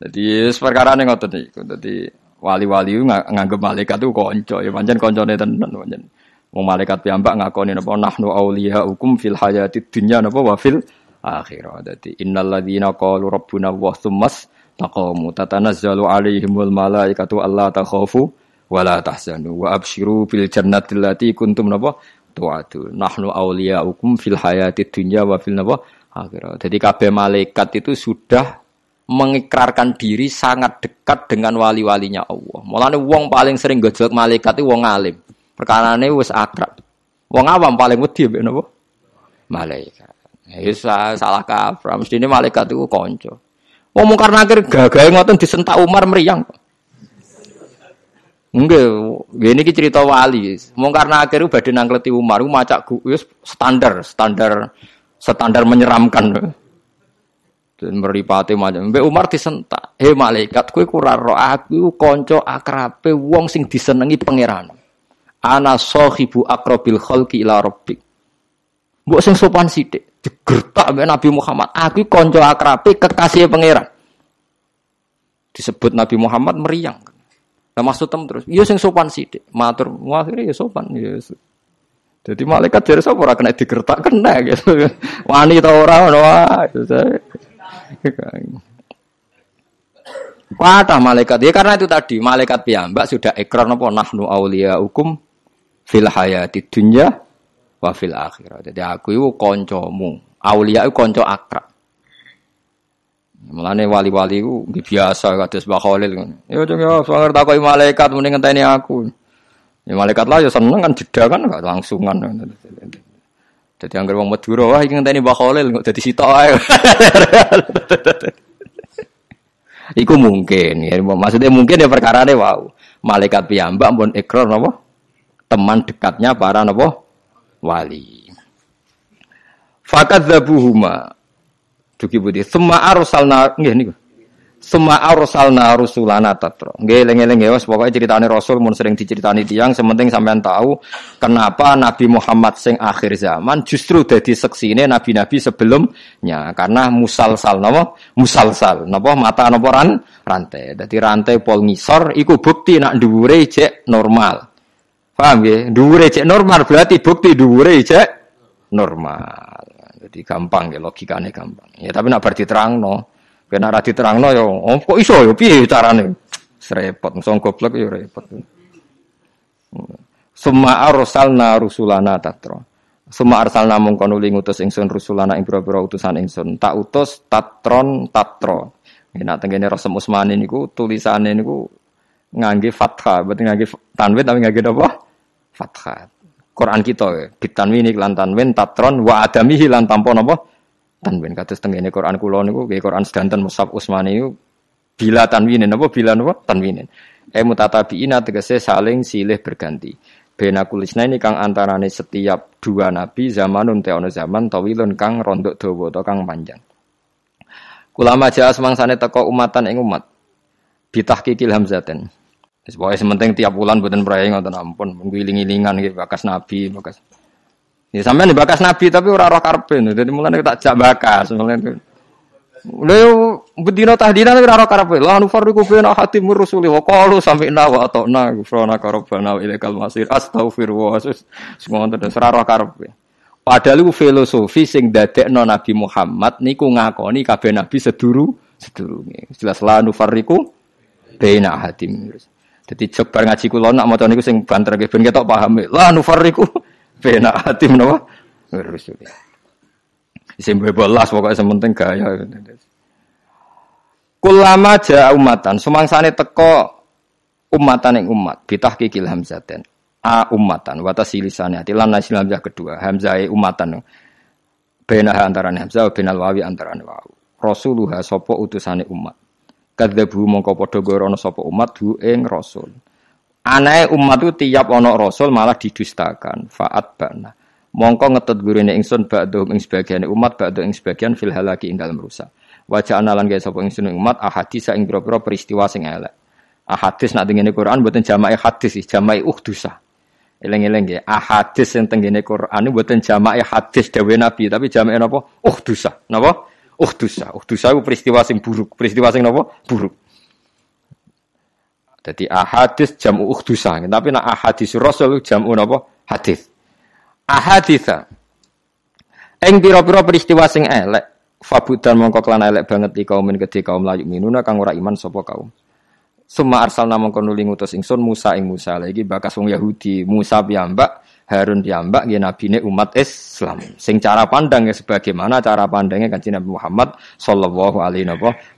Jadi perkara ning ngoten niku. Dadi wali-wali nganggep malaikat itu konco ya pancen koncone tenan pancen. Wong malaikat piyambak ngakoni napa nahnu auliya hukum fil hayatid dunya napa wa fil akhirah. Dadi innal ladzina qalu rabbuna wa tsummas taqamu tatanazzalu alaihimul malaikatu alla takhafu wa la tahzanu wa absyiru bil jannati allati kuntum napa tu'adu. Nahnu auliya hukum fil hayatid dunya wa fil napa akhirah. Jadi kabeh malaikat itu sudah mengikrarkan diri sangat dekat dengan wali-walinya Allah. Mulane wong paling sering gojlok malaikat itu wong alim. Perkarane wis akrab. Wong awam paling wedi mbek napa? Malaikat. Ya salah kaprah. Mestine malaikat itu kanca. Wong karena akhir gagahe ngoten disentak Umar meriang. Enggak, ini cerita wali. Karena akhirnya badhe nangkleti Umar, macak wis standar, standar, standar menyeramkan. Dan meripati macam. Mbak Umar disentak. Hei malaikat, kue kurang roh aku konco akrabe wong sing disenengi pangeran. Ana sohibu akrobil kholki ila robbik. Mbok sing sopan sithik digertak mbek Nabi Muhammad. Aku konco akrabe kekasih pangeran. Disebut Nabi Muhammad meriang. Nah maksud tem terus, iya sing sopan sithik. Matur, akhirnya ya sopan. Ya. Jadi malaikat dari sapa ora kena digertak kena gitu. Wani ta ora ngono Kata malaikat. Ya karena itu tadi malaikat piyambak sudah ekor nopo nahnu aulia hukum fil hayati dunya wa fil akhirat. Jadi aku itu koncomu. Aulia itu konco akrab. Mulane wali-wali itu biasa kados Mbah Khalil. Ya jeng ya sangar takoki malaikat mending ngenteni aku. Ya malaikat lah ya seneng kan jeda kan langsungan. Jadi anggar wong Madura wah iki ngenteni Mbah Khalil kok dadi sitok ae. Iku mungkin ya, maksudnya mungkin ya perkara ne wow. Malaikat piyambak pun ikrar napa? Teman dekatnya para napa? Wali. Fakat zabuhuma. Duki budi. Sema arsalna nggih niku. Suma arsalna rusulana tatro. Nggih eling-eling ya pokoke critane rasul mun sering diceritani tiyang sementing sampean tahu kenapa Nabi Muhammad sing akhir zaman justru dadi seksine nabi-nabi sebelumnya karena musalsal napa musalsal napa mata napa ran rantai. Dadi rantai pol ngisor iku bukti nak dhuwure cek normal. Paham nggih? Dhuwure cek normal berarti bukti dhuwure cek normal. Jadi gampang ya logikane gampang. Ya tapi nak bar diterangno Kena ra diterangno ya, oh, kok iso ya piye carane? Serepot, sing goblok ya repot. Summa arsalna rusulana tatra. Summa arsalna mongko nuli ngutus ingsun rusulana ing pira-pira utusan ingsun. Tak utus tatron tatro. Nek tengene Rasul Usmani niku tulisane niku ngangge fathah, berarti ngangge tanwin tapi ngangge apa? Fathah. Quran kita ya, bitanwin lan tanwin tatron wa adamihi lan tanpa napa? Tanwin kados tengene Quran kula niku nggih Quran sedanten Musab Utsmani niku bila tanwinin apa bila napa tanwinin. E mutatabiina tegese saling silih berganti. Bena kulisna ini kang antarane setiap dua nabi zamanun te ono zaman tawilun kang rondok dawa atau kang panjang. Kulama jaa semangsane teko umatan ing umat. Bitahqiqil hamzaten. Pokoke sementing tiap bulan mboten prae ngoten ampun. Ngiling-ilingan iki bakas nabi bakas Ya sampean bakas nabi tapi ora roh karepe. Dadi mulane tak jak bakas mulane. Lha bedino tahdina ora roh karepe. La nufarriqu baina hatim rusuli wa qalu sami'na wa ata'na ghufrana rabbana wa ilaikal masir. Astaghfirullah. Semono terus ora roh karepe. Padahal iku filosofi sing dadekno Nabi Muhammad niku ngakoni kabeh nabi seduru sedurunge. Jelas la nufarriqu baina hatim. Jadi bar ngaji kula nak maca niku sing banter ben ketok paham. La nufarriqu Bena hati menapa? Rasul. Isim bebelas pokoknya sementing gaya. Kulama ja umatan, sumangsane teko umatan yang umat, bitah kikil hamzaten. A umatan, watas silisane hati, lan nasil hamzah kedua, hamzah umatan. Bena antara hamzah, benal wawi antara wawu. Rasuluha sopo utusane umat. Kadzabu mongko padha gorono sopo umat hu ing rasul. Anae umat itu tiap ono rasul malah didustakan. Faat bana. Mongko ngetut gurine ingsun ba'du ing sebagian umat ba'du ing sebagian fil halaki ing dalem rusak. Wajah analan gaya sapa ingsun umat ahadis ing pira-pira peristiwa sing elek. Ahadis nak tengene Quran mboten jama'i hadis sih, jama'i uhdusa. Eleng-eleng ya, ahadis yang tengene Quran mboten jama'i hadis dawe Nabi, tapi jama'i napa? Uhdusa. Napa? Uhdusa. Uhdusa itu peristiwa sing buruk, peristiwa sing napa? Buruk. Jadi ahadis jamu uhdusa, tapi nak ahadis rasul jamu napa? Hadis. Ahaditha. Eng pira-pira peristiwa sing elek, fabudan mongko kelan elek banget di kaum kedhe kaum layu minuna kang ora iman sapa kaum. Suma arsal namung kono ngutus ingsun Musa ing Musa lagi bakas wong Yahudi Musa piyambak Harun piyambak nggih nabine umat Islam. Sing cara pandang ya sebagaimana cara pandangnya kanjeng Nabi Muhammad sallallahu alaihi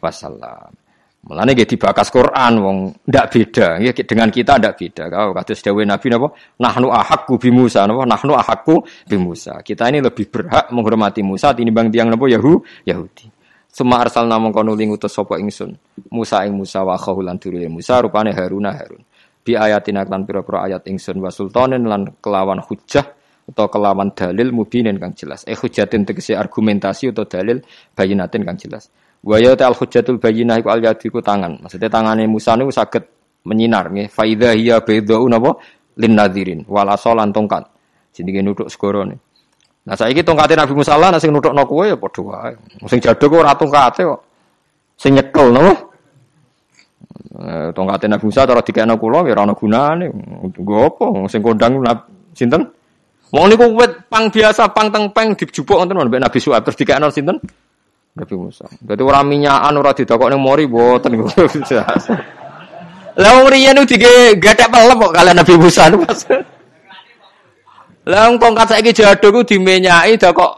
wasallam. Mulane nggih dibakas Quran wong ndak beda nggih dengan kita ndak beda. Kau kados dawuh Nabi napa nahnu ahakku bi Musa napa nahnu ahakku bi Musa. Kita ini lebih berhak menghormati Musa tinimbang tiang napa Yahu Yahudi. Suma arsal namung kono utus sapa ingsun. Musa ing Musa wa khahulan dulure Musa rupane Haruna Harun. Bi ayatina lan pira-pira ayat ingsun wa sultanen lan kelawan hujjah atau kelawan dalil mubinin kang jelas. Eh hujatin tegese argumentasi atau dalil bayinatin kang jelas. Wa ya al hujjatul bayinah iku al yadiku tangan. Maksudnya tangane Musa niku saged menyinar nggih. Fa idza hiya baydau napa lin nadirin wala solan tongkat. Jenenge nuduk segorone. Nah saiki tongkate Nabi Musa lah sing nuthukno kowe ya padha wae. Sing jadho kok ora tongkate kok. Sing nyekel napa? Eh, tongkate Nabi Musa cara dikene kula ya ora ana gunane. Nggo apa sing kondang sinten? Wong niku wit pang biasa pang teng peng dijupuk wonten Nabi Suhaib terus dikene sinten? Nabi Musa. Dadi ora minyakan ora didokokne mori mboten Lah wong riyen dige gathek pelem kok kalian Nabi Musa niku pas. Lah tongkat saiki jadho ku dak kok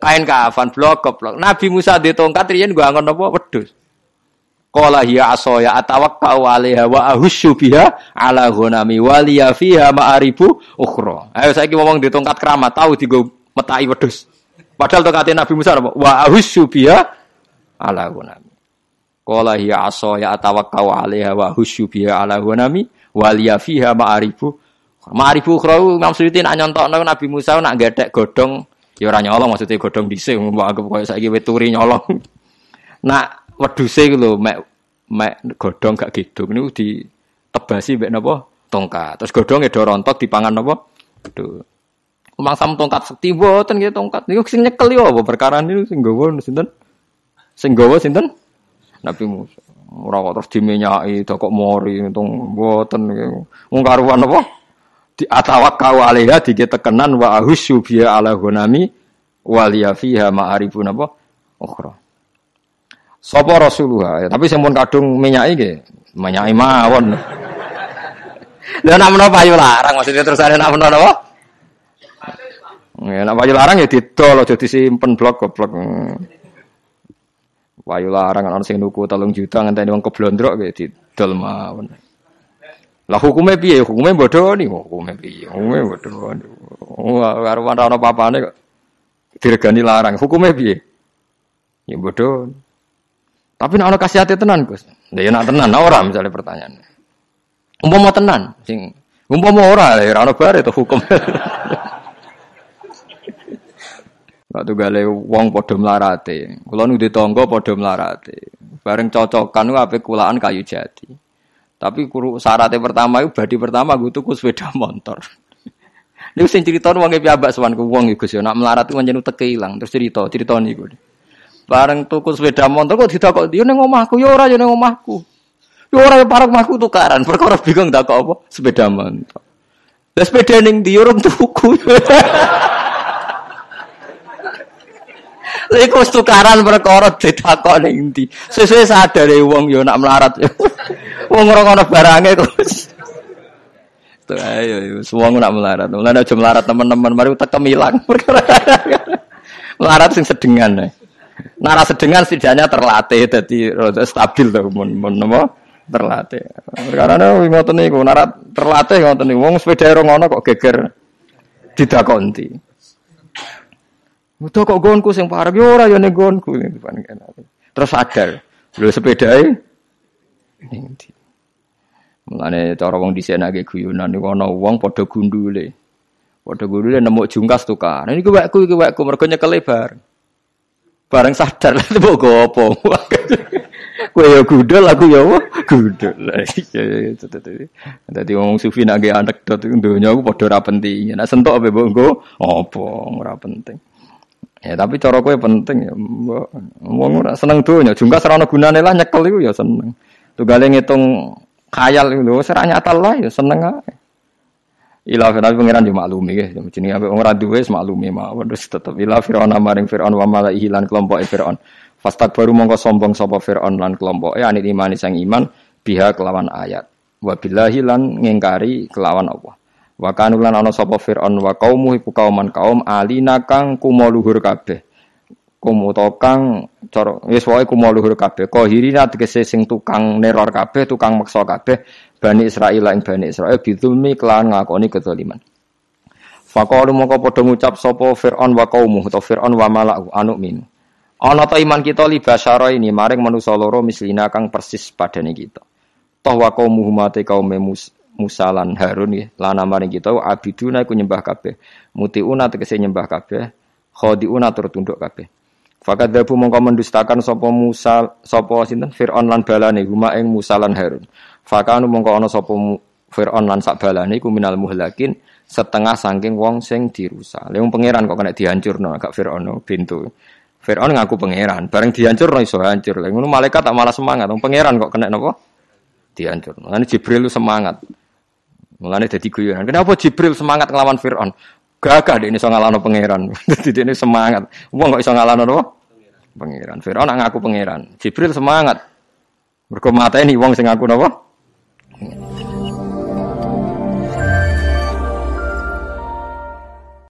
kain kafan blok blok. Nabi Musa di tongkat riyen gua angon apa wedhus. Qala hiya asaya atawakkau 'alaiha wa ahussu biha 'ala ghanami wa fiha ma'aribu ukhra. Ayo saiki ngomong di tongkat keramat tahu digo metaki wedhus. Padahal tongkat Nabi Musa? Wa ahussu biha 'ala ghanami. Qala hiya asaya atawakkau 'alaiha wa ahussu biha 'ala ghanami wa liya fiha ma'aribu Ma'rifu ukhrawu Imam nak Nabi Musa nak gedek godhong ya ora nyolong maksudnya godhong dhisik mbok anggap koyo saiki weturi nyolong. Nak wedhuse iku lho mek mek godhong gak gedhong niku ditebasi mek napa tongkat. Terus godhonge do rontok dipangan napa? Aduh. Umang sam tongkat sekti mboten nggih tongkat. Niku sing nyekel yo apa perkara niku sing nggawa sinten? Sing nggawa sinten? Nabi Musa. Ora kok terus dimenyaki kok mori untung mboten niku. Wong karuan apa? di atawakkau alaiha tekenan wa ahussu biya ala gunami waliya fiha ma'arifun apa ukhra Sapa Rasulullah ya, tapi sing pun kadung minyaki nggih minyaki mawon Lha nak menapa payu larang maksudnya terus ada nak menapa apa Ya, nak payu larang ya didol aja disimpen blok goblok. Payu larang ana sing nuku 3 juta ngenteni wong keblondrok nggih didol mawon. Lah hukumnya piye? Hukumnya bodoh nih, hukumnya piye? Hukumnya bodoh. Wah, karo ana papane kok diregani larang. Hukumnya piye? Ya bodoh. Tapi nek ana kasihate tenan, Gus. Lah ya nak tenan ora misalnya pertanyaan. Umpama tenan sing umpama ora ya ora ana bare to hukum. Waktu gale wong padha mlarate. Kula nu ditangga padha mlarate. Bareng cocokan ku ape kulaan kayu jati. Tapi kuru syaratnya pertama itu badi pertama gue tuh sepeda motor. Ini sing cerita wong piyambak ku wong iku sih nak melarat itu manjen teke ilang terus cerita cerita niku. Bareng tuku sepeda motor kok ditakok dia ning omahku ya ora ya ning omahku. Ya ora ya parek omahku tukaran perkara bingung tak apa sepeda motor. Lah sepeda ning ndi urung tuku. Lha iku tukaran perkara ditakok ning ndi. Sesuk sadare wong yo nak melarat. Wong ora ono barange kok. Tuh ayo semua nak melarat. Mulane aja melarat teman-teman mari tekem ilang perkara. melarat sing sedengan. Nara sedengan setidaknya terlatih jadi stabil tuh mun mun terlatih. Karena ngoten niku nara terlatih ngoten niku wong sepeda ora ngono kok geger didakonti. Udah kok gonku sing parah yo ora yo ning gonku Terus sadar, lho sepedae ning ndi. Mulane cara wong dhisik nake guyunan niku ana wong padha gundule. Padha gundule nemu jungkas tukar. Nah niku wekku iki wekku mergo nyekele bareng. Bareng sadar lha mbok go apa. Kowe yo gundul aku yo gundul. Iya iya Dadi wong sufi nake anekdot donya aku padha ora penting. Nek sentok ape mbok go apa ora penting. Ya tapi cara kowe penting ya. Wong ora seneng donya, jungkas ora ono gunane lah nyekel iku ya seneng. Tugale ngitung khayal iku lho, ora nyata lah ya seneng ae. Ila fir'aun pengiran yo maklumi nggih, jenenge wong ora duwe maklumi mawon terus tetep ila fir'aun maring fir'aun wa malaihi lan kelompoke fir'aun. Fastak baru mongko sombong sapa fir'aun lan kelompoke anit imani sang iman biha kelawan ayat. Wa billahi lan ngingkari kelawan Allah. Wa kanulan ana sapa Firaun wa kaumu iku kauman kaum alina kang kumo luhur kabeh. Kum utawa kang cara wis wae kumo luhur kabeh. Qahirina tegese sing tukang neror kabeh, tukang meksa kabeh Bani Israil ing Bani Israil bidulmi kelawan ngakoni kezaliman. Faqalu mongko padha ngucap sapa Firaun wa kaumu utawa Firaun wa mala'u anu min. Ana ta iman kita li basyara ini maring manusa loro mislina kang persis padane kita. Toh wa kaum mate kaum Musa Musa lan Harun ya lana maring kita abiduna iku nyembah kabeh mutiuna tegese nyembah kabeh khadiuna tur tunduk kabeh Fakat dabu mongko mendustakan sapa Musa sapa sinten Firaun lan balane huma ing Musa lan Harun. Fakanu mongko ana sapa Firaun lan sak balane iku minal muhlakin setengah saking wong sing dirusak. Lha pangeran kok kena dihancurno gak Firaun pintu. Firaun ngaku pangeran, bareng dihancurno iso hancur. Lha ngono malaikat tak malah semangat, wong pangeran kok kena napa? Dihancurno. Lan Jibril semangat. Mulane dadi guyonan. Kenapa Jibril semangat ngelawan Firaun? Gagah ini iso ngalahno pangeran. Dadi ini semangat. Wong kok iso ngalahno apa? Pangeran. Firaun ngaku pangeran. Jibril semangat. Mergo mateni wong sing ngaku napa?